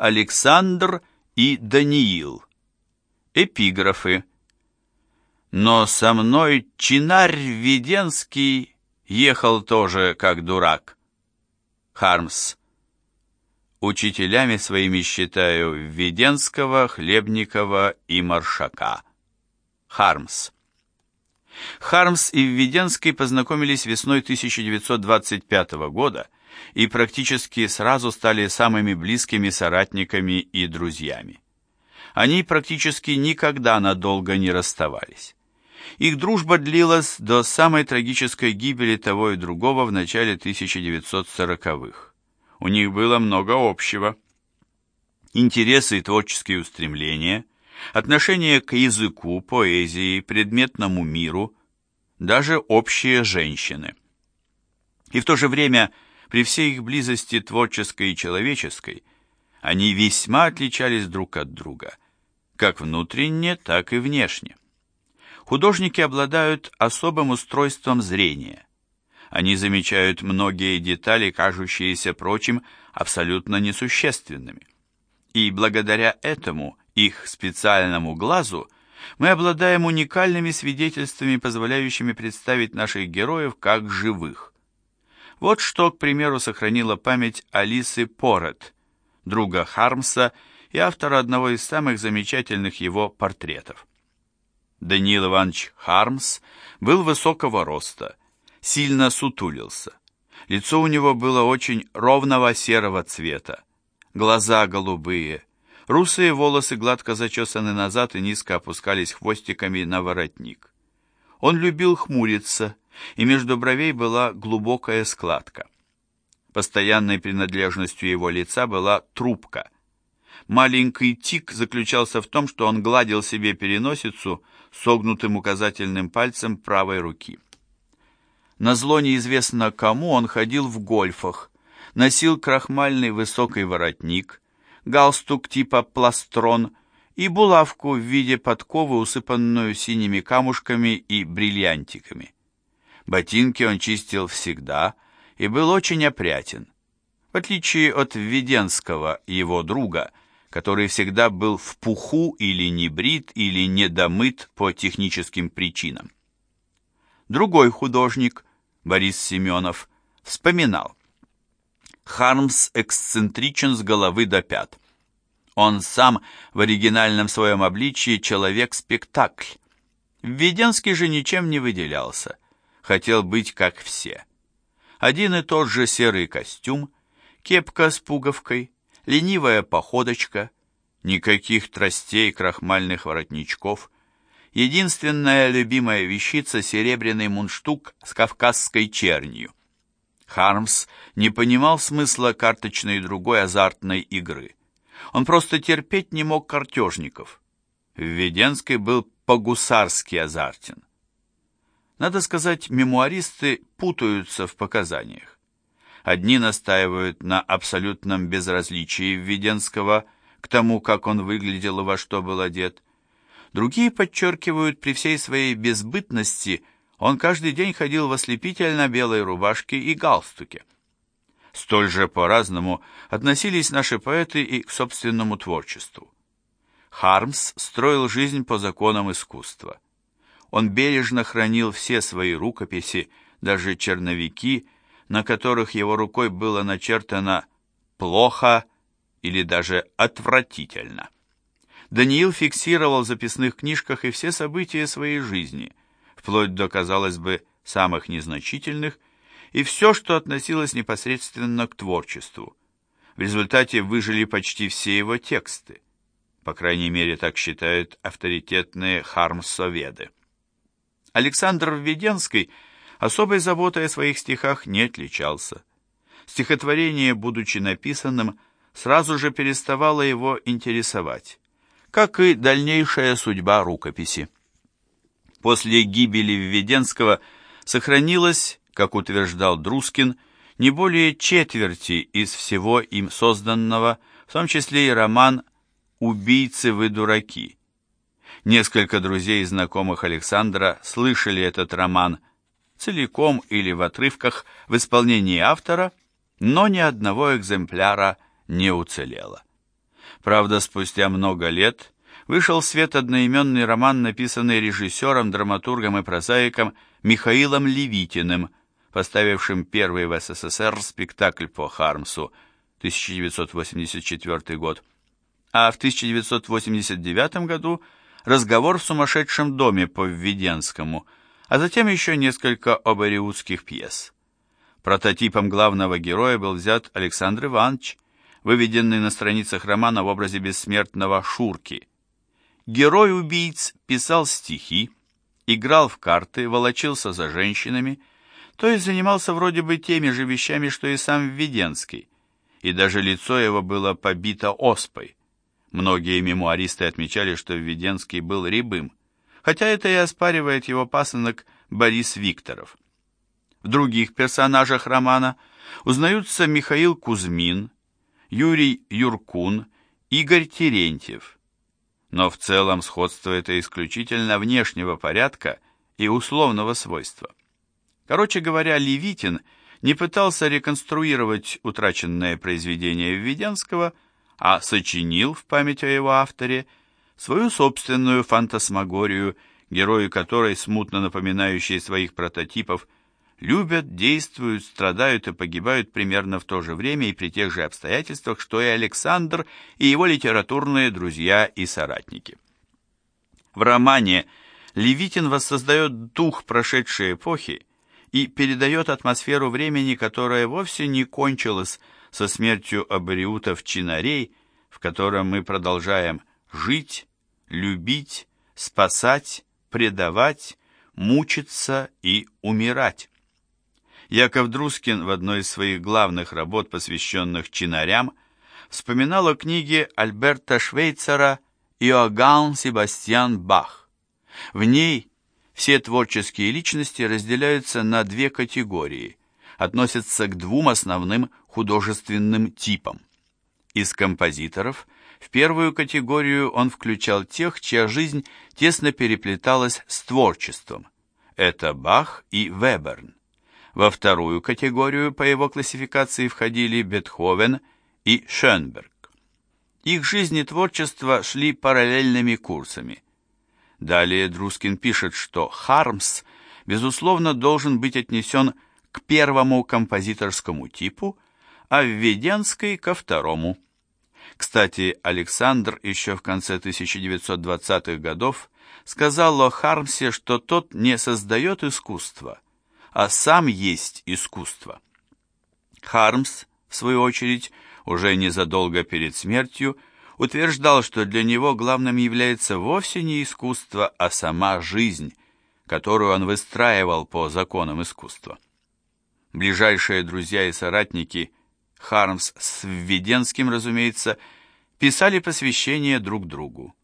Александр и Даниил. Эпиграфы. Но со мной чинарь Веденский ехал тоже как дурак. Хармс. Учителями своими считаю Введенского, Хлебникова и Маршака. Хармс. Хармс и Введенский познакомились весной 1925 года и практически сразу стали самыми близкими соратниками и друзьями. Они практически никогда надолго не расставались. Их дружба длилась до самой трагической гибели того и другого в начале 1940-х. У них было много общего. Интересы и творческие устремления, отношение к языку, поэзии, предметному миру, даже общие женщины. И в то же время, при всей их близости творческой и человеческой, они весьма отличались друг от друга, как внутренне, так и внешне. Художники обладают особым устройством зрения. Они замечают многие детали, кажущиеся прочим абсолютно несущественными. И благодаря этому их специальному глазу мы обладаем уникальными свидетельствами, позволяющими представить наших героев как живых. Вот что, к примеру, сохранила память Алисы Порет, друга Хармса и автора одного из самых замечательных его портретов. Даниил Иванович Хармс был высокого роста, сильно сутулился. Лицо у него было очень ровного серого цвета, глаза голубые, русые волосы гладко зачесаны назад и низко опускались хвостиками на воротник. Он любил хмуриться, и между бровей была глубокая складка. Постоянной принадлежностью его лица была трубка – Маленький тик заключался в том, что он гладил себе переносицу согнутым указательным пальцем правой руки. На зло неизвестно кому он ходил в гольфах, носил крахмальный высокий воротник, галстук типа пластрон и булавку в виде подковы, усыпанную синими камушками и бриллиантиками. Ботинки он чистил всегда и был очень опрятен. В отличие от Введенского, его друга, который всегда был в пуху или не брит, или недомыт по техническим причинам. Другой художник, Борис Семенов, вспоминал. Хармс эксцентричен с головы до пят. Он сам в оригинальном своем обличии человек-спектакль. Введенский же ничем не выделялся. Хотел быть как все. Один и тот же серый костюм, кепка с пуговкой, ленивая походочка, никаких тростей, крахмальных воротничков, единственная любимая вещица — серебряный мундштук с кавказской чернью. Хармс не понимал смысла карточной и другой азартной игры. Он просто терпеть не мог картежников. Введенский был по-гусарски азартен. Надо сказать, мемуаристы путаются в показаниях. Одни настаивают на абсолютном безразличии Введенского к тому, как он выглядел и во что был одет. Другие подчеркивают, при всей своей безбытности он каждый день ходил в ослепительно белой рубашке и галстуке. Столь же по-разному относились наши поэты и к собственному творчеству. Хармс строил жизнь по законам искусства. Он бережно хранил все свои рукописи, даже черновики, на которых его рукой было начертано «плохо» или даже «отвратительно». Даниил фиксировал в записных книжках и все события своей жизни, вплоть до, казалось бы, самых незначительных, и все, что относилось непосредственно к творчеству. В результате выжили почти все его тексты. По крайней мере, так считают авторитетные хармсоведы. Александр Введенский – особой заботой о своих стихах не отличался. Стихотворение, будучи написанным, сразу же переставало его интересовать, как и дальнейшая судьба рукописи. После гибели Введенского сохранилось, как утверждал Друскин, не более четверти из всего им созданного, в том числе и роман «Убийцы вы дураки». Несколько друзей и знакомых Александра слышали этот роман целиком или в отрывках в исполнении автора, но ни одного экземпляра не уцелело. Правда, спустя много лет вышел в свет одноименный роман, написанный режиссером, драматургом и прозаиком Михаилом Левитиным, поставившим первый в СССР спектакль по Хармсу 1984 год, а в 1989 году разговор в сумасшедшем доме по Введенскому, а затем еще несколько обариутских пьес. Прототипом главного героя был взят Александр Иванович, выведенный на страницах романа в образе бессмертного Шурки. Герой убийц писал стихи, играл в карты, волочился за женщинами, то есть занимался вроде бы теми же вещами, что и сам Введенский, и даже лицо его было побито оспой. Многие мемуаристы отмечали, что Введенский был рябым, хотя это и оспаривает его пасынок Борис Викторов. В других персонажах романа узнаются Михаил Кузьмин, Юрий Юркун, Игорь Терентьев. Но в целом сходство это исключительно внешнего порядка и условного свойства. Короче говоря, Левитин не пытался реконструировать утраченное произведение Введенского, а сочинил в память о его авторе свою собственную фантасмагорию, герои которой, смутно напоминающие своих прототипов, любят, действуют, страдают и погибают примерно в то же время и при тех же обстоятельствах, что и Александр и его литературные друзья и соратники. В романе Левитин воссоздает дух прошедшей эпохи и передает атмосферу времени, которая вовсе не кончилась со смертью абориутов-чинарей, в котором мы продолжаем жить, любить, спасать, предавать, мучиться и умирать. Яков Друскин в одной из своих главных работ, посвященных чинарям, вспоминал о книге Альберта Швейцера «Иоганн Себастьян Бах». В ней все творческие личности разделяются на две категории, относятся к двум основным художественным типам. Из композиторов в первую категорию он включал тех, чья жизнь тесно переплеталась с творчеством. Это Бах и Веберн. Во вторую категорию по его классификации входили Бетховен и Шönberg. Их жизнь и творчество шли параллельными курсами. Далее Друскин пишет, что Хармс, безусловно, должен быть отнесен к первому композиторскому типу, а Введенский ко второму. Кстати, Александр еще в конце 1920-х годов сказал о Хармсе, что тот не создает искусство – а сам есть искусство. Хармс, в свою очередь, уже незадолго перед смертью, утверждал, что для него главным является вовсе не искусство, а сама жизнь, которую он выстраивал по законам искусства. Ближайшие друзья и соратники, Хармс с Введенским, разумеется, писали посвящение друг другу.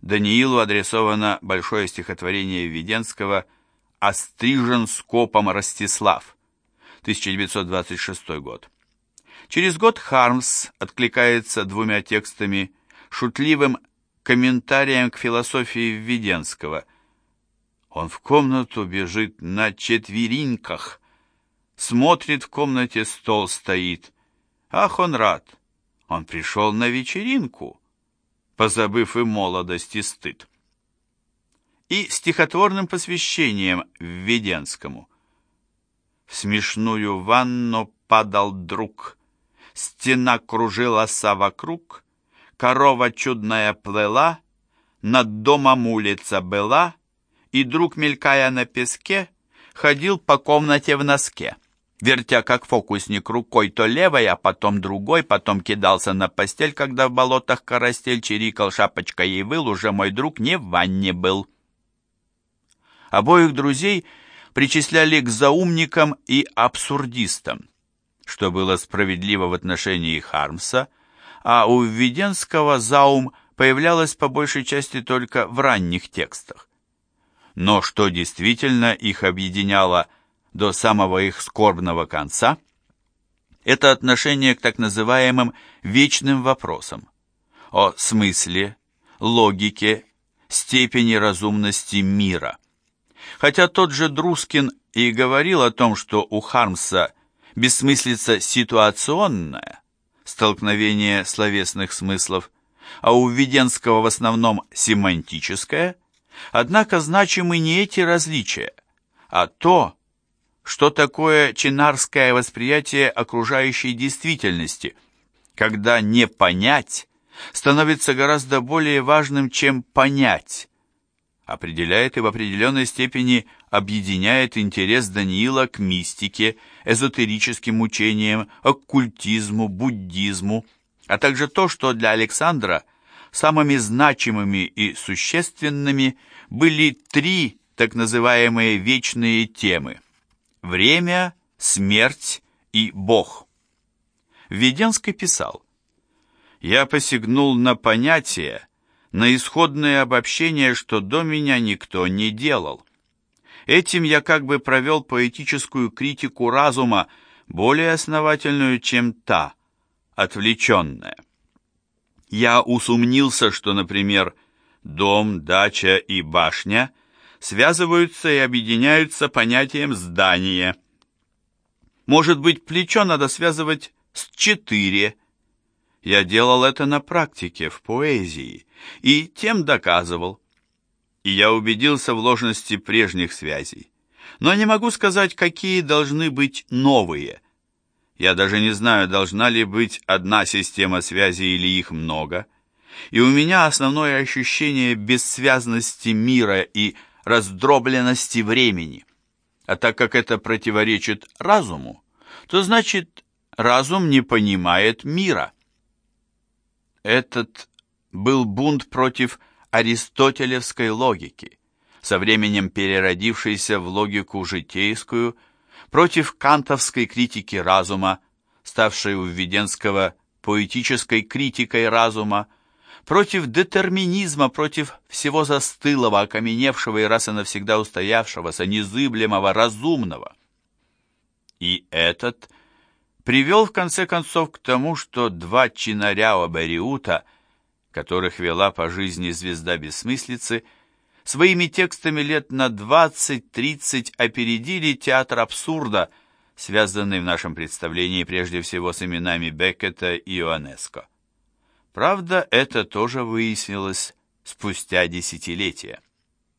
Даниилу адресовано большое стихотворение Введенского – острижен скопом Ростислав, 1926 год. Через год Хармс откликается двумя текстами, шутливым комментарием к философии Введенского. Он в комнату бежит на четверинках, смотрит, в комнате стол стоит. Ах, он рад, он пришел на вечеринку, позабыв и молодость, и стыд и стихотворным посвящением Введенскому. В смешную ванну падал друг, стена кружилась вокруг, корова чудная плыла, над домом улица была, и друг, мелькая на песке, ходил по комнате в носке, вертя как фокусник рукой то левой, а потом другой, потом кидался на постель, когда в болотах карастель чирикал шапочкой и выл, уже мой друг не в ванне был. Обоих друзей причисляли к заумникам и абсурдистам, что было справедливо в отношении Хармса, а у Введенского заум появлялась по большей части только в ранних текстах. Но что действительно их объединяло до самого их скорбного конца, это отношение к так называемым вечным вопросам о смысле, логике, степени разумности мира – Хотя тот же Друскин и говорил о том, что у Хармса бессмыслица ситуационная, столкновение словесных смыслов, а у Введенского в основном семантическое, однако значимы не эти различия, а то, что такое чинарское восприятие окружающей действительности, когда не понять становится гораздо более важным, чем понять, определяет и в определенной степени объединяет интерес Даниила к мистике, эзотерическим учениям, оккультизму, буддизму, а также то, что для Александра самыми значимыми и существенными были три так называемые вечные темы – время, смерть и Бог. Введенский писал, «Я посягнул на понятие, на исходное обобщение, что до меня никто не делал. Этим я как бы провел поэтическую критику разума, более основательную, чем та, отвлеченная. Я усомнился, что, например, дом, дача и башня связываются и объединяются понятием здания. Может быть, плечо надо связывать с четыре. Я делал это на практике, в поэзии, и тем доказывал и я убедился в ложности прежних связей. Но не могу сказать, какие должны быть новые. Я даже не знаю, должна ли быть одна система связи или их много. И у меня основное ощущение бессвязности мира и раздробленности времени. А так как это противоречит разуму, то значит, разум не понимает мира. Этот был бунт против аристотелевской логики, со временем переродившейся в логику житейскую, против кантовской критики разума, ставшей у Введенского поэтической критикой разума, против детерминизма, против всего застылого, окаменевшего и раз и навсегда устоявшегося, незыблемого, разумного. И этот привел в конце концов к тому, что два чинаря Обариута – которых вела по жизни звезда бессмыслицы, своими текстами лет на 20-30 опередили театр абсурда, связанный в нашем представлении прежде всего с именами Беккета и Иоаннеско. Правда, это тоже выяснилось спустя десятилетия.